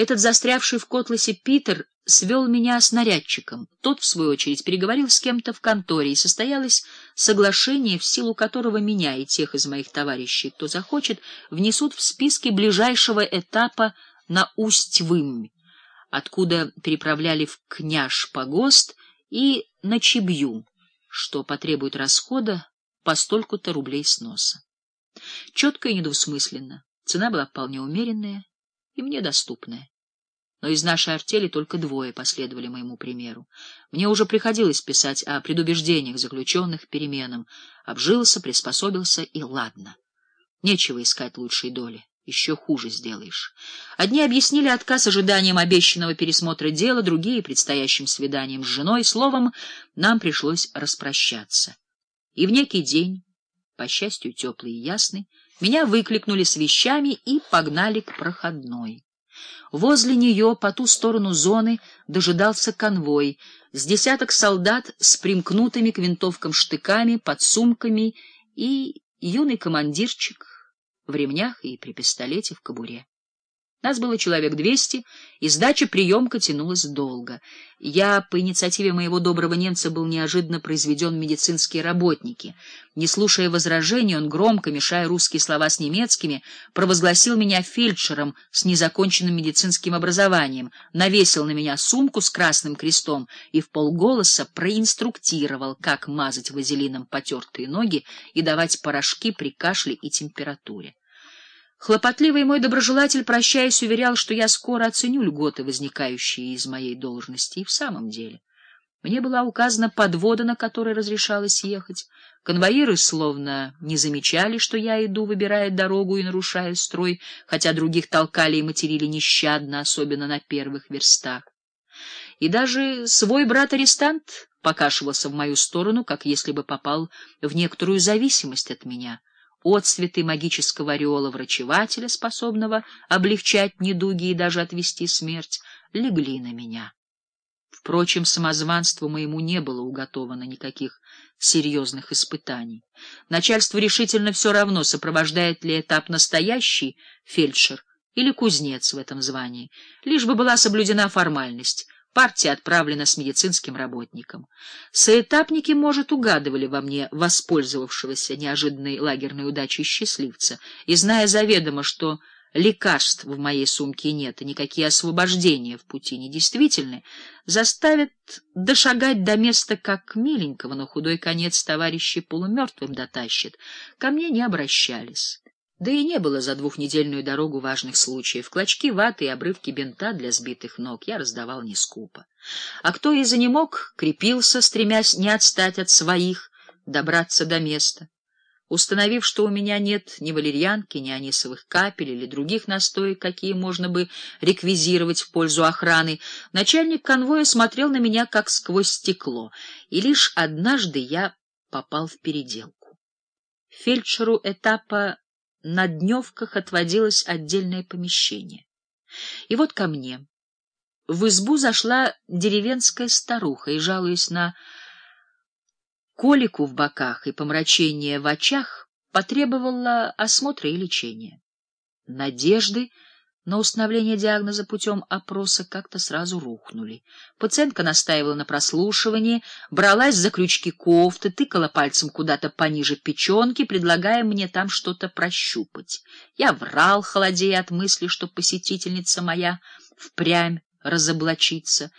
Этот застрявший в котласе Питер свел меня с нарядчиком. Тот, в свою очередь, переговорил с кем-то в конторе, и состоялось соглашение, в силу которого меня и тех из моих товарищей, кто захочет, внесут в списки ближайшего этапа на Усть-Вымь, откуда переправляли в Княж Погост и на Чебью, что потребует расхода по стольку-то рублей сноса. Четко и недвусмысленно. Цена была вполне умеренная и мне доступная. Но из нашей артели только двое последовали моему примеру. Мне уже приходилось писать о предубеждениях заключенных переменам. Обжился, приспособился и ладно. Нечего искать лучшей доли. Еще хуже сделаешь. Одни объяснили отказ ожиданием обещанного пересмотра дела, другие — предстоящим свиданием с женой. Словом, нам пришлось распрощаться. И в некий день, по счастью, теплый и ясный, меня выкликнули с вещами и погнали к проходной. Возле нее, по ту сторону зоны, дожидался конвой с десяток солдат с примкнутыми к винтовкам штыками, подсумками и юный командирчик в ремнях и при пистолете в кобуре. Нас было человек двести, и сдача приемка тянулась долго. Я, по инициативе моего доброго немца, был неожиданно произведен в медицинские работники. Не слушая возражений, он громко, мешая русские слова с немецкими, провозгласил меня фельдшером с незаконченным медицинским образованием, навесил на меня сумку с красным крестом и в полголоса проинструктировал, как мазать вазелином потертые ноги и давать порошки при кашле и температуре. Хлопотливый мой доброжелатель, прощаясь, уверял, что я скоро оценю льготы, возникающие из моей должности. И в самом деле мне была указана подвода, на которой разрешалось ехать. Конвоиры словно не замечали, что я иду, выбирая дорогу и нарушая строй, хотя других толкали и материли нещадно, особенно на первых верстах. И даже свой брат-арестант покашивался в мою сторону, как если бы попал в некоторую зависимость от меня — отцветы магического ореола врачевателя, способного облегчать недуги и даже отвести смерть, легли на меня. Впрочем, самозванству моему не было уготовано никаких серьезных испытаний. Начальству решительно все равно, сопровождает ли этап настоящий фельдшер или кузнец в этом звании, лишь бы была соблюдена формальность — Партия отправлена с медицинским работником. Соэтапники, может, угадывали во мне воспользовавшегося неожиданной лагерной удачей счастливца, и, зная заведомо, что лекарств в моей сумке нет и никакие освобождения в пути недействительны, заставят дошагать до места как миленького, но худой конец товарищи полумертвым дотащит, ко мне не обращались. Да и не было за двухнедельную дорогу важных случаев. Клочки ваты и обрывки бинта для сбитых ног я раздавал не скупо. А кто и за не мог, крепился, стремясь не отстать от своих, добраться до места. Установив, что у меня нет ни валерьянки, ни анисовых капель или других настоек, какие можно бы реквизировать в пользу охраны, начальник конвоя смотрел на меня как сквозь стекло, и лишь однажды я попал в переделку. Фельдшеру этапа на дневках отводилось отдельное помещение. И вот ко мне в избу зашла деревенская старуха и, жалуясь на колику в боках и помрачение в очах, потребовала осмотра и лечения. Надежды на установление диагноза путем опроса как-то сразу рухнули. Пациентка настаивала на прослушивании, бралась за крючки кофты, тыкала пальцем куда-то пониже печенки, предлагая мне там что-то прощупать. Я врал, холодея от мысли, что посетительница моя впрямь разоблачится,